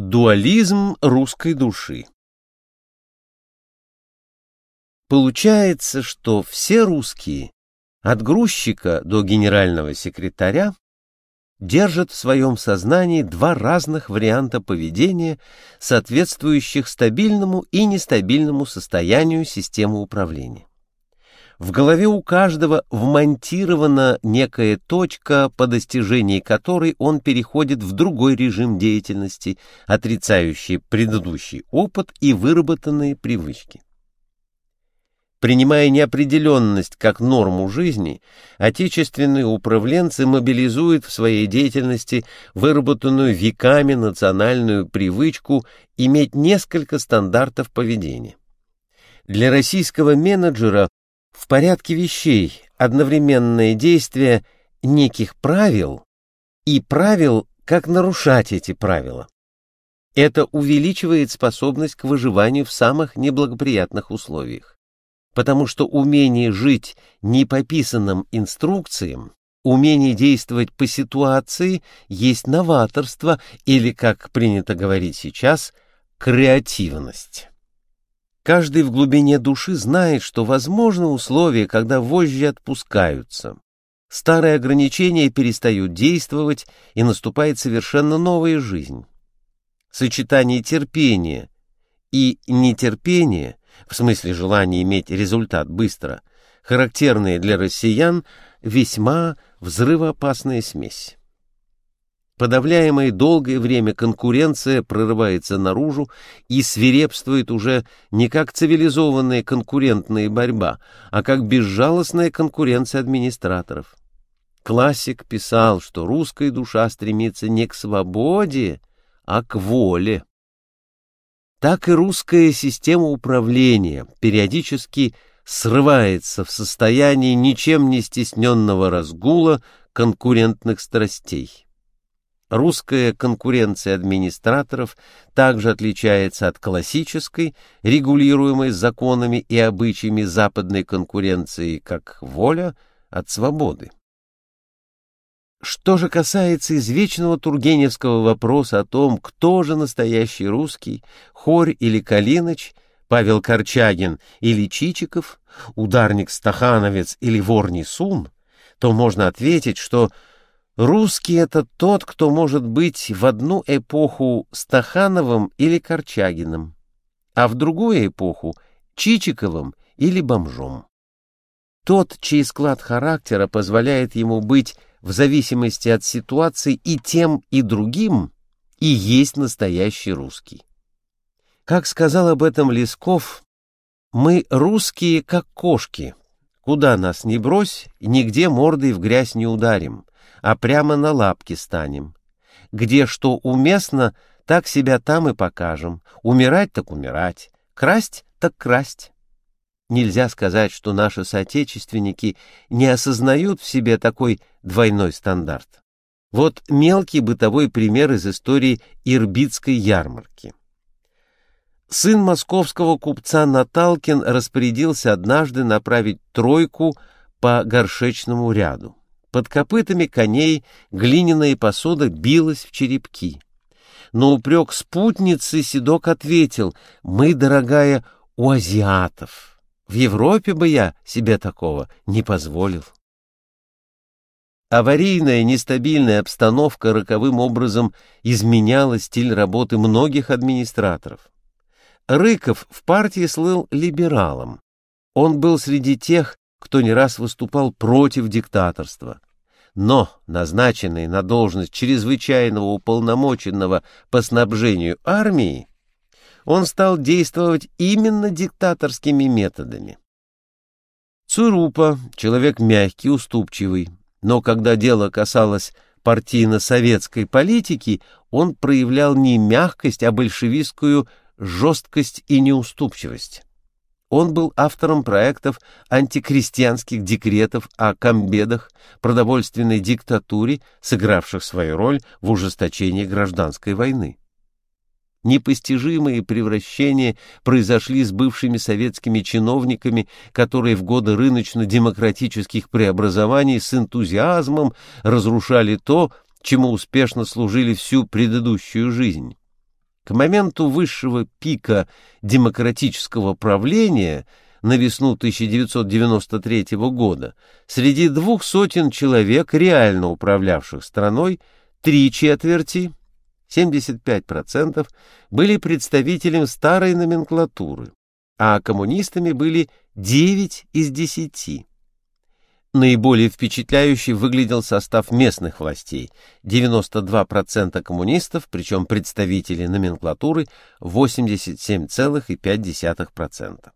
Дуализм русской души Получается, что все русские, от грузчика до генерального секретаря, держат в своем сознании два разных варианта поведения, соответствующих стабильному и нестабильному состоянию системы управления. В голове у каждого вмонтирована некая точка, по достижении которой он переходит в другой режим деятельности, отрицающий предыдущий опыт и выработанные привычки. Принимая неопределенность как норму жизни, отечественные управленцы мобилизуют в своей деятельности выработанную веками национальную привычку иметь несколько стандартов поведения. Для российского менеджера в порядке вещей одновременное действие неких правил и правил, как нарушать эти правила. Это увеличивает способность к выживанию в самых неблагоприятных условиях потому что умение жить не по писанным инструкциям, умение действовать по ситуации есть новаторство или, как принято говорить сейчас, креативность. Каждый в глубине души знает, что возможны условия, когда вожжи отпускаются. Старые ограничения перестают действовать, и наступает совершенно новая жизнь. Сочетание терпения и нетерпения в смысле желания иметь результат быстро, характерные для россиян весьма взрывоопасная смесь. Подавляемая долгое время конкуренция прорывается наружу и свирепствует уже не как цивилизованная конкурентная борьба, а как безжалостная конкуренция администраторов. Классик писал, что русская душа стремится не к свободе, а к воле так и русская система управления периодически срывается в состоянии ничем не стесненного разгула конкурентных страстей. Русская конкуренция администраторов также отличается от классической, регулируемой законами и обычаями западной конкуренции, как воля от свободы. Что же касается извечного тургеневского вопроса о том, кто же настоящий русский, Хорь или Калиныч, Павел Корчагин или Чичиков, ударник Стахановец или вор Несун, то можно ответить, что русский — это тот, кто может быть в одну эпоху Стахановым или Корчагиным, а в другую эпоху — Чичиковым или бомжом. Тот, чей склад характера позволяет ему быть в зависимости от ситуации и тем, и другим, и есть настоящий русский. Как сказал об этом Лесков, мы русские, как кошки. Куда нас не брось, нигде мордой в грязь не ударим, а прямо на лапки станем. Где что уместно, так себя там и покажем. Умирать так умирать, красть так красть. Нельзя сказать, что наши соотечественники не осознают в себе такой двойной стандарт. Вот мелкий бытовой пример из истории Ирбитской ярмарки. Сын московского купца Наталкин распорядился однажды направить тройку по горшечному ряду. Под копытами коней глиняная посуда билась в черепки. На упрек спутницы Седок ответил, «Мы, дорогая, у азиатов». В Европе бы я себе такого не позволил. Аварийная нестабильная обстановка роковым образом изменяла стиль работы многих администраторов. Рыков в партии слыл либералом. Он был среди тех, кто не раз выступал против диктаторства. Но, назначенный на должность чрезвычайного уполномоченного по снабжению армии, он стал действовать именно диктаторскими методами. Цурупа — человек мягкий, уступчивый, но когда дело касалось партийно-советской политики, он проявлял не мягкость, а большевистскую жесткость и неуступчивость. Он был автором проектов антикрестьянских декретов о комбедах, продовольственной диктатуре, сыгравших свою роль в ужесточении гражданской войны непостижимые превращения произошли с бывшими советскими чиновниками, которые в годы рыночно-демократических преобразований с энтузиазмом разрушали то, чему успешно служили всю предыдущую жизнь. К моменту высшего пика демократического правления на весну 1993 года среди двух сотен человек, реально управлявших страной, три четверти, 75%, были представителем старой номенклатуры, а коммунистами были 9 из 10. Наиболее впечатляющий выглядел состав местных властей. 92% коммунистов, причем представители номенклатуры 87,5%.